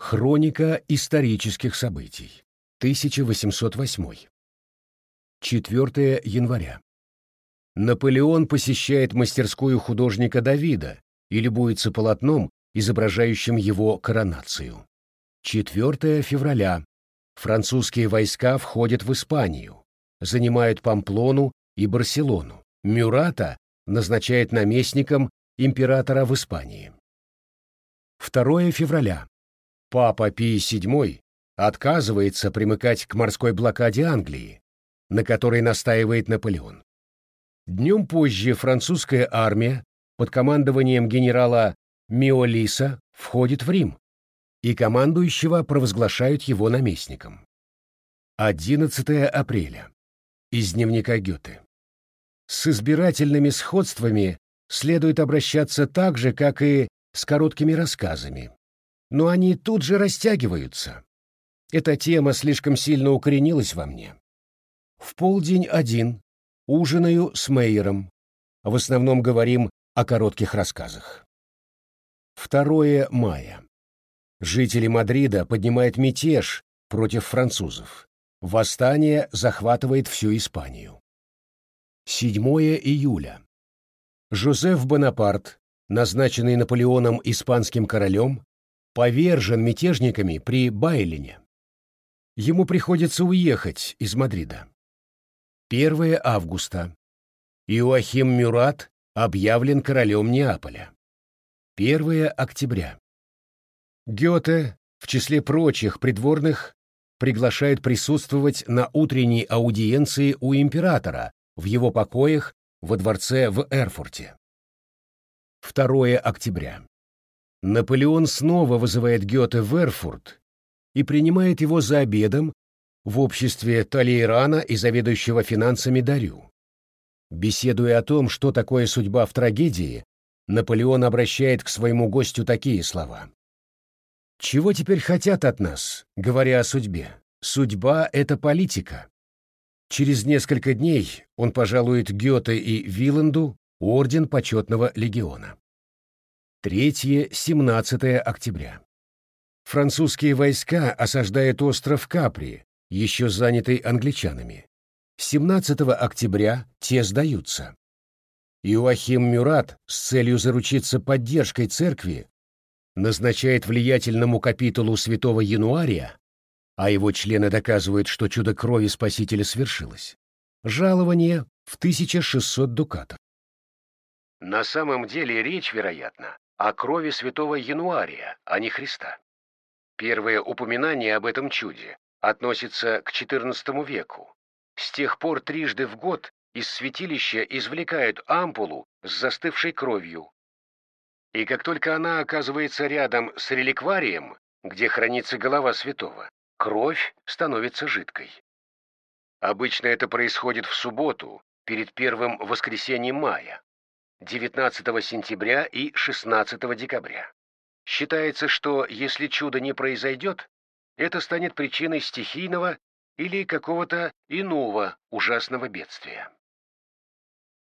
Хроника исторических событий. 1808. 4 января. Наполеон посещает мастерскую художника Давида и любуется полотном, изображающим его коронацию. 4 февраля. Французские войска входят в Испанию, занимают Памплону и Барселону. Мюрата назначает наместником императора в Испании. 2 февраля. Папа Пий VII отказывается примыкать к морской блокаде Англии, на которой настаивает Наполеон. Днем позже французская армия под командованием генерала Миолиса входит в Рим, и командующего провозглашают его наместником. 11 апреля. Из дневника Гёте. С избирательными сходствами следует обращаться так же, как и с короткими рассказами. Но они тут же растягиваются. Эта тема слишком сильно укоренилась во мне. В полдень один, ужинаю с Мейером. В основном говорим о коротких рассказах. 2 мая. Жители Мадрида поднимают мятеж против французов. Восстание захватывает всю Испанию. 7 июля. Жозеф Бонапарт, назначенный Наполеоном испанским королем, повержен мятежниками при Байлине. Ему приходится уехать из Мадрида. 1 августа. Иоахим Мюрат объявлен королем Неаполя. 1 октября. Гёте, в числе прочих придворных, приглашает присутствовать на утренней аудиенции у императора в его покоях во дворце в Эрфурте. 2 октября. Наполеон снова вызывает Гёте в Эрфурт и принимает его за обедом в обществе Талейрана и заведующего финансами Дарю. Беседуя о том, что такое судьба в трагедии, Наполеон обращает к своему гостю такие слова. «Чего теперь хотят от нас, говоря о судьбе? Судьба — это политика. Через несколько дней он пожалует Гёте и Виланду орден почетного легиона. 3-17 октября. Французские войска осаждают остров Капри, еще занятый англичанами. 17 октября те сдаются. Иоахим Мюрат с целью заручиться поддержкой церкви назначает влиятельному капитулу святого Януария а его члены доказывают, что чудо крови Спасителя свершилось. Жалование в 1600 дукатов. На самом деле речь, вероятно, о крови святого Януария, а не Христа. Первое упоминание об этом чуде относится к XIV веку. С тех пор трижды в год из святилища извлекают ампулу с застывшей кровью. И как только она оказывается рядом с реликварием, где хранится голова святого, кровь становится жидкой. Обычно это происходит в субботу, перед первым воскресеньем мая, 19 сентября и 16 декабря. Считается, что если чудо не произойдет, это станет причиной стихийного или какого-то иного ужасного бедствия.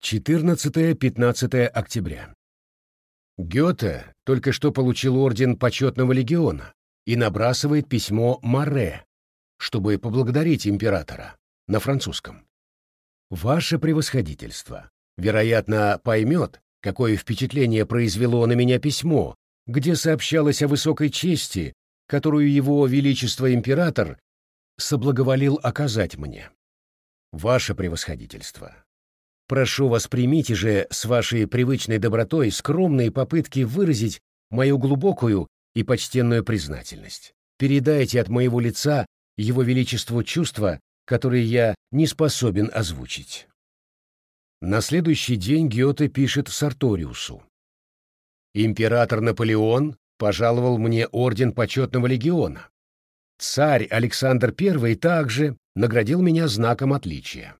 14-15 октября. Гёте только что получил орден почетного легиона, и набрасывает письмо Маре, чтобы поблагодарить императора на французском. «Ваше превосходительство, вероятно, поймет, какое впечатление произвело на меня письмо, где сообщалось о высокой чести, которую его величество император соблаговолил оказать мне. Ваше превосходительство, прошу вас примите же с вашей привычной добротой скромные попытки выразить мою глубокую и почтенную признательность. Передайте от моего лица его величеству чувства, которые я не способен озвучить. На следующий день Гёте пишет Сарториусу. «Император Наполеон пожаловал мне орден почетного легиона. Царь Александр I также наградил меня знаком отличия.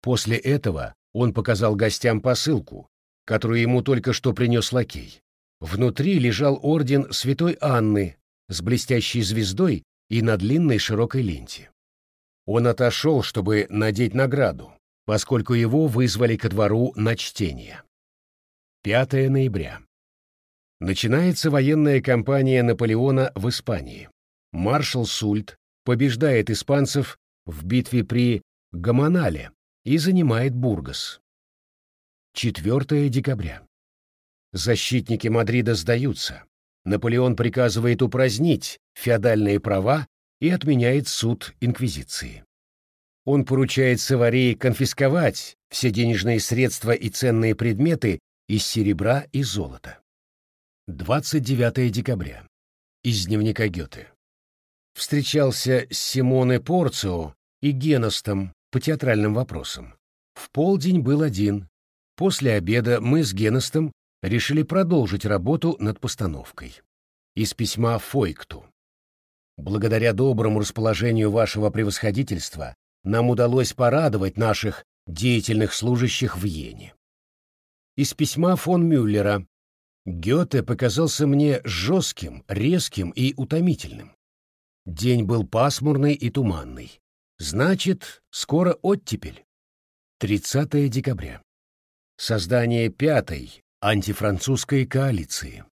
После этого он показал гостям посылку, которую ему только что принес лакей. Внутри лежал орден святой Анны с блестящей звездой и на длинной широкой ленте. Он отошел, чтобы надеть награду, поскольку его вызвали ко двору на чтение. 5 ноября. Начинается военная кампания Наполеона в Испании. Маршал Сульт побеждает испанцев в битве при Гаманале и занимает Бургас. 4 декабря. Защитники Мадрида сдаются. Наполеон приказывает упразднить феодальные права и отменяет суд Инквизиции. Он поручает Саварии конфисковать все денежные средства и ценные предметы из серебра и золота. 29 декабря. Из дневника Гёте. Встречался с Симоне Порцио и Геностом по театральным вопросам. В полдень был один. После обеда мы с Геностом решили продолжить работу над постановкой. Из письма Фойкту. Благодаря доброму расположению вашего превосходительства нам удалось порадовать наших деятельных служащих в Йене. Из письма фон Мюллера. Гёте показался мне жестким, резким и утомительным. День был пасмурный и туманный. Значит, скоро оттепель. 30 декабря. Создание пятой антифранцузской коалиции.